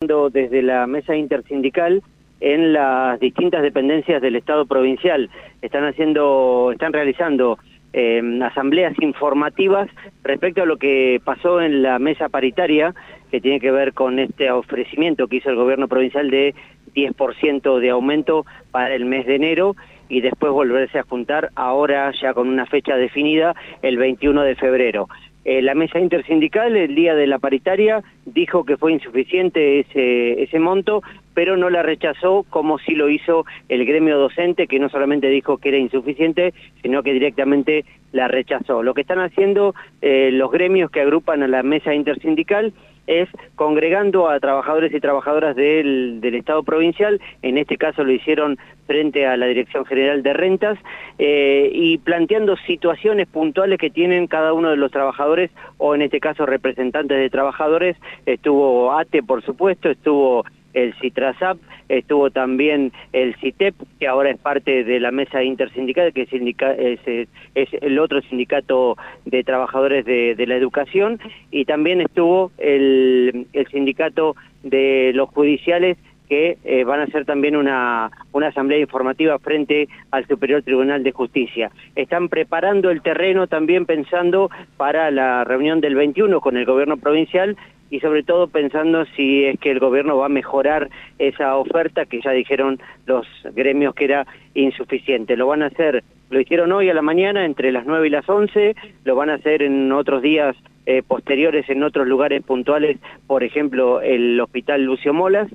desde la mesa intersindical en las distintas dependencias del Estado provincial. Están haciendo, están realizando eh, asambleas informativas respecto a lo que pasó en la mesa paritaria, que tiene que ver con este ofrecimiento que hizo el gobierno provincial de 10% de aumento para el mes de enero y después volverse a juntar ahora ya con una fecha definida el 21 de febrero. Eh, la mesa intersindical el día de la paritaria dijo que fue insuficiente ese, ese monto, pero no la rechazó como sí lo hizo el gremio docente, que no solamente dijo que era insuficiente, sino que directamente la rechazó. Lo que están haciendo eh, los gremios que agrupan a la mesa intersindical es congregando a trabajadores y trabajadoras del, del, Estado provincial, en este caso lo hicieron frente a la Dirección General de Rentas, eh, y planteando situaciones puntuales que tienen cada uno de los trabajadores, o en este caso representantes de trabajadores, estuvo ATE por supuesto, estuvo el CITRASAP, estuvo también el CITEP, que ahora es parte de la mesa intersindical, que es, el otro sindicato de trabajadores de, la educación, y también estuvo el, el, sindicato de los judiciales, que eh, van a hacer también una, una asamblea informativa frente al Superior Tribunal de Justicia. Están preparando el terreno también pensando para la reunión del 21 con el gobierno provincial y sobre todo pensando si es que el gobierno va a mejorar esa oferta que ya dijeron los gremios que era insuficiente. Lo van a hacer, lo hicieron hoy a la mañana entre las 9 y las 11, lo van a hacer en otros días eh, posteriores en otros lugares puntuales, por ejemplo el Hospital Lucio Molas,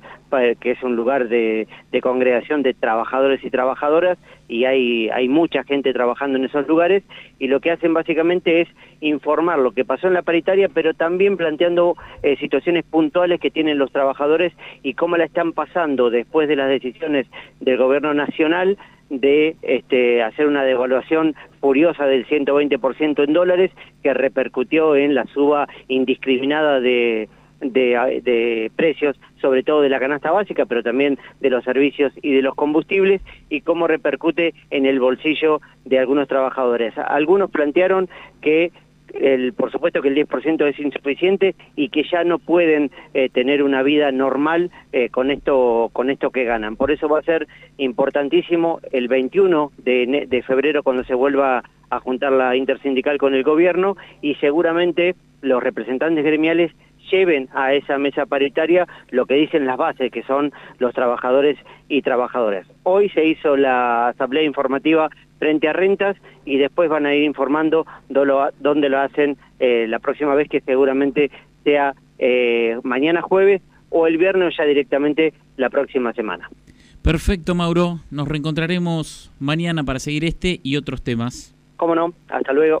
que es un lugar de, congregación de trabajadores y trabajadoras, y hay, hay mucha gente trabajando en esos lugares, y lo que hacen básicamente es informar lo que pasó en la paritaria, pero también planteando eh, situaciones puntuales que tienen los trabajadores y cómo la están pasando después de las decisiones del gobierno nacional de este, hacer una devaluación furiosa del 120% en dólares que repercutió en la suba indiscriminada de, de, de, precios, sobre todo de la canasta básica, pero también de los servicios y de los combustibles, y cómo repercute en el bolsillo de algunos trabajadores. Algunos plantearon que el, por supuesto que el 10% es insuficiente y que ya no pueden eh, tener una vida normal eh, con esto con esto que ganan. Por eso va a ser importantísimo el 21 de, de febrero cuando se vuelva a juntar la intersindical con el gobierno y seguramente los representantes gremiales lleven a esa mesa paritaria lo que dicen las bases, que son los trabajadores y trabajadoras. Hoy se hizo la asamblea informativa frente a rentas y después van a ir informando dónde lo hacen eh, la próxima vez que seguramente sea eh, mañana jueves o el viernes ya directamente la próxima semana. Perfecto, Mauro. Nos reencontraremos mañana para seguir este y otros temas. Cómo no. Hasta luego.